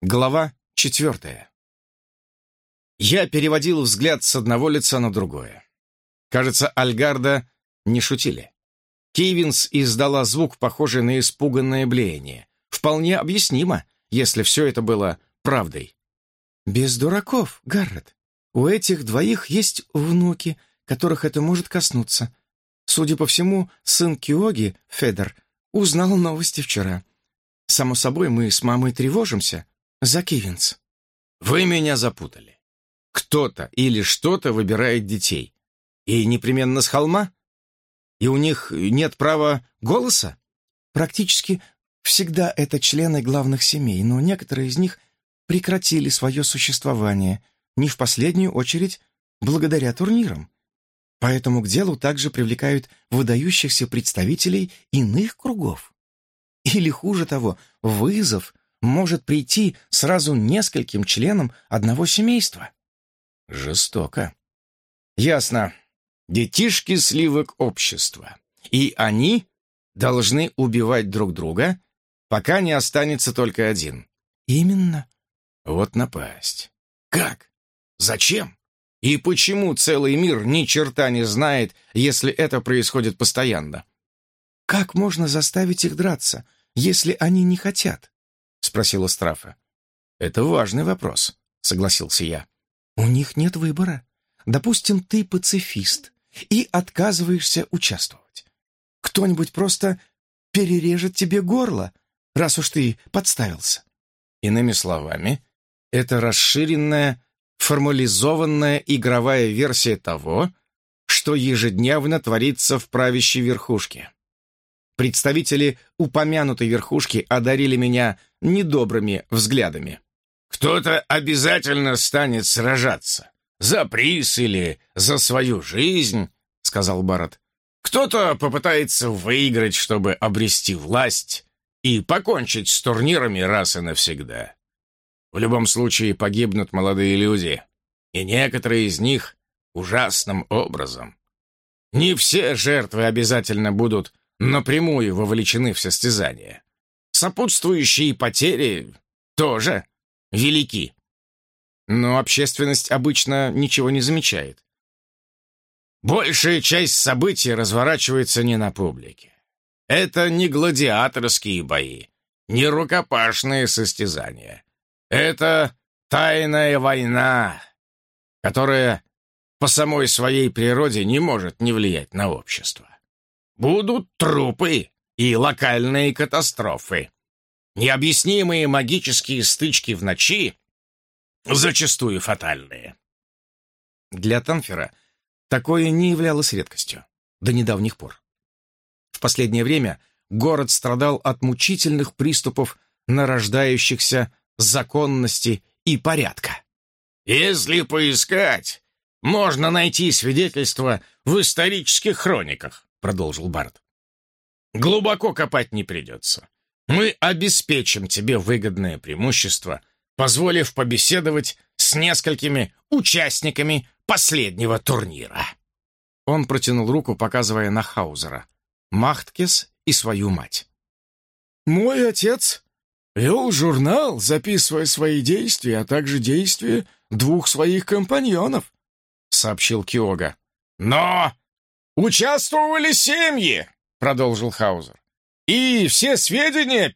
Глава четвертая. Я переводил взгляд с одного лица на другое. Кажется, Альгарда не шутили. Кивинс издала звук, похожий на испуганное блеяние. Вполне объяснимо, если все это было правдой. «Без дураков, Гаррет. У этих двоих есть внуки, которых это может коснуться. Судя по всему, сын Киоги, Федор, узнал новости вчера. Само собой, мы с мамой тревожимся, за Кивинс. Вы меня запутали. Кто-то или что-то выбирает детей. И непременно с холма? И у них нет права голоса? Практически всегда это члены главных семей, но некоторые из них прекратили свое существование, не в последнюю очередь благодаря турнирам. Поэтому к делу также привлекают выдающихся представителей иных кругов. Или хуже того, вызов может прийти сразу нескольким членам одного семейства. Жестоко. Ясно. Детишки сливок общества. И они должны убивать друг друга, пока не останется только один. Именно. Вот напасть. Как? Зачем? И почему целый мир ни черта не знает, если это происходит постоянно? Как можно заставить их драться, если они не хотят? — спросила Страфа. «Это важный вопрос», — согласился я. «У них нет выбора. Допустим, ты пацифист и отказываешься участвовать. Кто-нибудь просто перережет тебе горло, раз уж ты подставился». Иными словами, это расширенная, формализованная игровая версия того, что ежедневно творится в правящей верхушке. Представители упомянутой верхушки одарили меня недобрыми взглядами. «Кто-то обязательно станет сражаться. За приз или за свою жизнь», — сказал Барретт. «Кто-то попытается выиграть, чтобы обрести власть и покончить с турнирами раз и навсегда. В любом случае погибнут молодые люди, и некоторые из них ужасным образом. Не все жертвы обязательно будут напрямую вовлечены в состязание. Сопутствующие потери тоже велики. Но общественность обычно ничего не замечает. Большая часть событий разворачивается не на публике. Это не гладиаторские бои, не рукопашные состязания. Это тайная война, которая по самой своей природе не может не влиять на общество. Будут трупы и локальные катастрофы. Необъяснимые магические стычки в ночи, зачастую фатальные. Для Танфера такое не являлось редкостью до недавних пор. В последнее время город страдал от мучительных приступов нарождающихся законности и порядка. Если поискать, можно найти свидетельства в исторических хрониках. — продолжил Барт. «Глубоко копать не придется. Мы обеспечим тебе выгодное преимущество, позволив побеседовать с несколькими участниками последнего турнира». Он протянул руку, показывая на Хаузера, Махткес и свою мать. «Мой отец вел журнал, записывая свои действия, а также действия двух своих компаньонов», — сообщил Киога. «Но «Участвовали семьи», — продолжил Хаузер. «И все сведения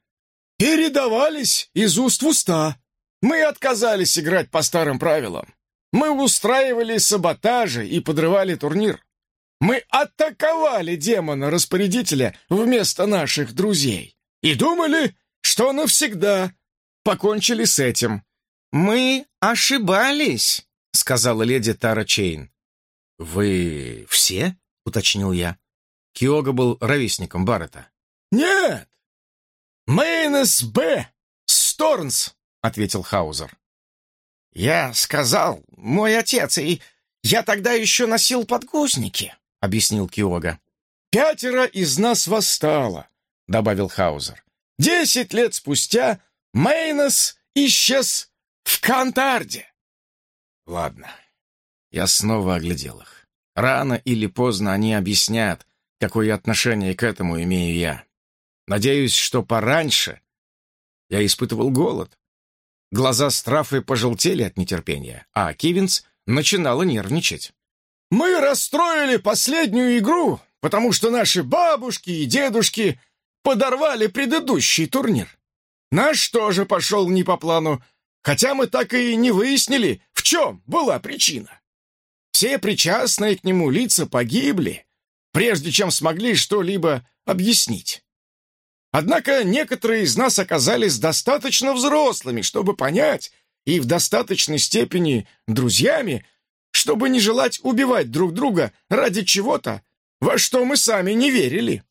передавались из уст в уста. Мы отказались играть по старым правилам. Мы устраивали саботажи и подрывали турнир. Мы атаковали демона-распорядителя вместо наших друзей и думали, что навсегда покончили с этим. «Мы ошибались», — сказала леди Тара Чейн. «Вы все?» — уточнил я. Киога был ровесником Баррета. «Нет! Мейнес Б. Сторнс!» — ответил Хаузер. «Я сказал, мой отец, и я тогда еще носил подгузники», — объяснил Киога. «Пятеро из нас восстало», — добавил Хаузер. «Десять лет спустя Мейнес исчез в Кантарде». «Ладно». Я снова оглядел их. Рано или поздно они объяснят, какое отношение к этому имею я. Надеюсь, что пораньше я испытывал голод. Глаза Страфы пожелтели от нетерпения, а Кивинс начинала нервничать. «Мы расстроили последнюю игру, потому что наши бабушки и дедушки подорвали предыдущий турнир. Наш тоже пошел не по плану, хотя мы так и не выяснили, в чем была причина. Все причастные к нему лица погибли, прежде чем смогли что-либо объяснить. Однако некоторые из нас оказались достаточно взрослыми, чтобы понять, и в достаточной степени друзьями, чтобы не желать убивать друг друга ради чего-то, во что мы сами не верили.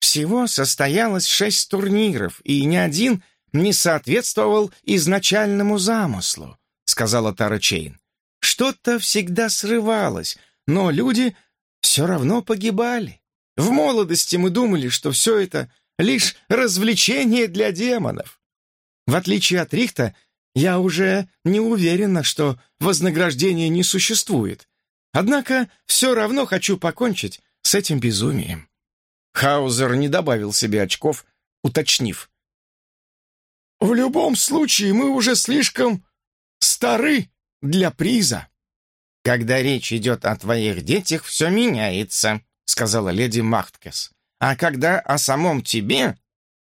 Всего состоялось шесть турниров, и ни один не соответствовал изначальному замыслу, сказала Тара Чейн. Что-то всегда срывалось, но люди все равно погибали. В молодости мы думали, что все это лишь развлечение для демонов. В отличие от Рихта, я уже не уверена, что вознаграждения не существует. Однако все равно хочу покончить с этим безумием. Хаузер не добавил себе очков, уточнив. «В любом случае мы уже слишком стары для приза». «Когда речь идет о твоих детях, все меняется», — сказала леди Махткес. «А когда о самом тебе,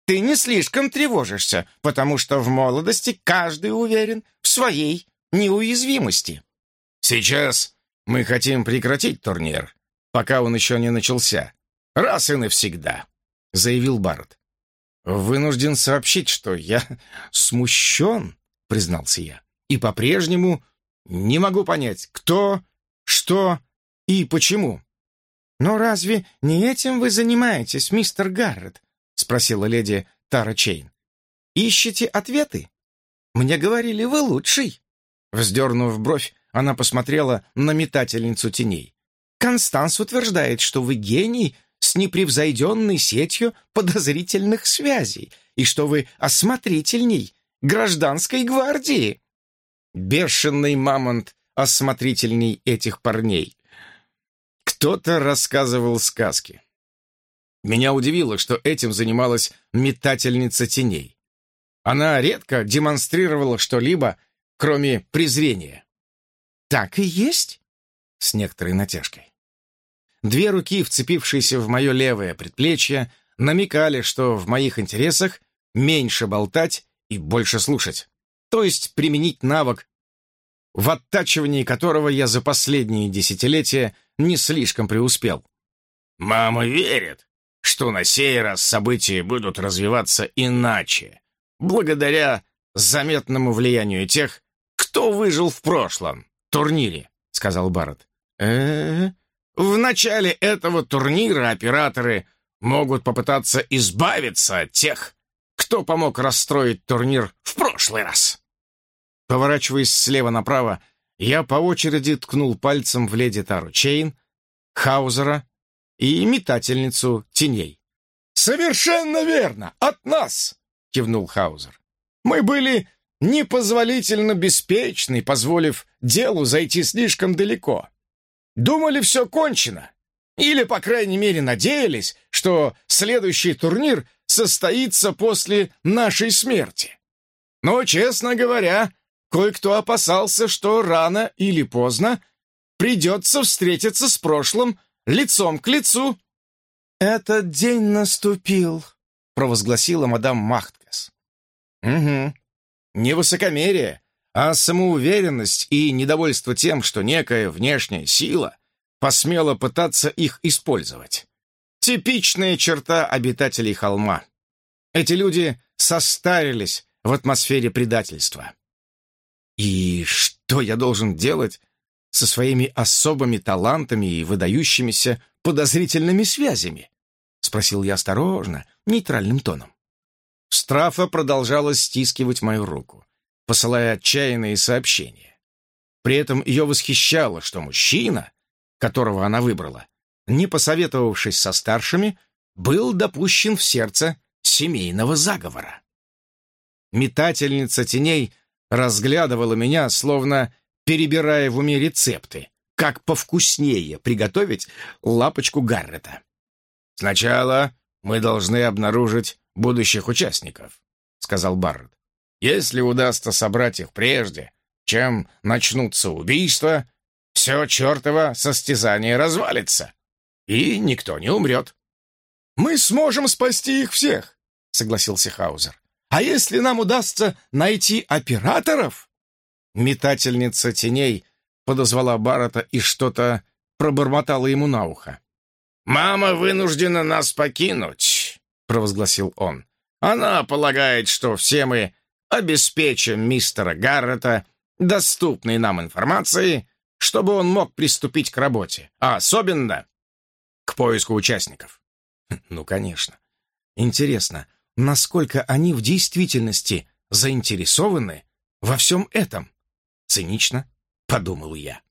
ты не слишком тревожишься, потому что в молодости каждый уверен в своей неуязвимости». «Сейчас мы хотим прекратить турнир, пока он еще не начался. Раз и навсегда», — заявил Барретт. «Вынужден сообщить, что я смущен», — признался я, «и по-прежнему не могу понять, кто, что и почему». «Но разве не этим вы занимаетесь, мистер Гаррет?» — спросила леди Тара Чейн. «Ищете ответы? Мне говорили, вы лучший». Вздернув бровь, она посмотрела на метательницу теней. «Констанс утверждает, что вы гений с непревзойденной сетью подозрительных связей и что вы осмотрительней гражданской гвардии». Бешеный мамонт осмотрительней этих парней. Кто-то рассказывал сказки. Меня удивило, что этим занималась метательница теней. Она редко демонстрировала что-либо, кроме презрения. «Так и есть?» С некоторой натяжкой. Две руки, вцепившиеся в мое левое предплечье, намекали, что в моих интересах меньше болтать и больше слушать. То есть применить навык, в оттачивании которого я за последние десятилетия не слишком преуспел. «Мама верит, что на сей раз события будут развиваться иначе, благодаря заметному влиянию тех, кто выжил в прошлом турнире», — сказал Барретт. э, -э В начале этого турнира операторы могут попытаться избавиться от тех, кто помог расстроить турнир в прошлый раз. Поворачиваясь слева направо, я по очереди ткнул пальцем в леди Тару Чейн, Хаузера и метательницу теней. «Совершенно верно! От нас!» — кивнул Хаузер. «Мы были непозволительно беспечны, позволив делу зайти слишком далеко. Думали, все кончено. Или, по крайней мере, надеялись, что следующий турнир состоится после нашей смерти. Но, честно говоря, кое-кто опасался, что рано или поздно придется встретиться с прошлым лицом к лицу. «Этот день наступил», — провозгласила мадам Махткас. «Угу. Не высокомерие, а самоуверенность и недовольство тем, что некая внешняя сила посмела пытаться их использовать. Типичная черта обитателей холма. Эти люди состарились в атмосфере предательства. И что я должен делать со своими особыми талантами и выдающимися подозрительными связями? Спросил я осторожно, нейтральным тоном. Страфа продолжала стискивать мою руку посылая отчаянные сообщения. При этом ее восхищало, что мужчина, которого она выбрала, не посоветовавшись со старшими, был допущен в сердце семейного заговора. Метательница теней разглядывала меня, словно перебирая в уме рецепты, как повкуснее приготовить лапочку Гаррета. «Сначала мы должны обнаружить будущих участников», — сказал Барретт. Если удастся собрать их прежде, чем начнутся убийства, все чертово состязание развалится, и никто не умрет. «Мы сможем спасти их всех», — согласился Хаузер. «А если нам удастся найти операторов?» Метательница теней подозвала Баррета и что-то пробормотала ему на ухо. «Мама вынуждена нас покинуть», — провозгласил он. «Она полагает, что все мы обеспечим мистера Гаррета доступной нам информацией, чтобы он мог приступить к работе, а особенно к поиску участников». Ну, конечно. Интересно, насколько они в действительности заинтересованы во всем этом? Цинично, подумал я.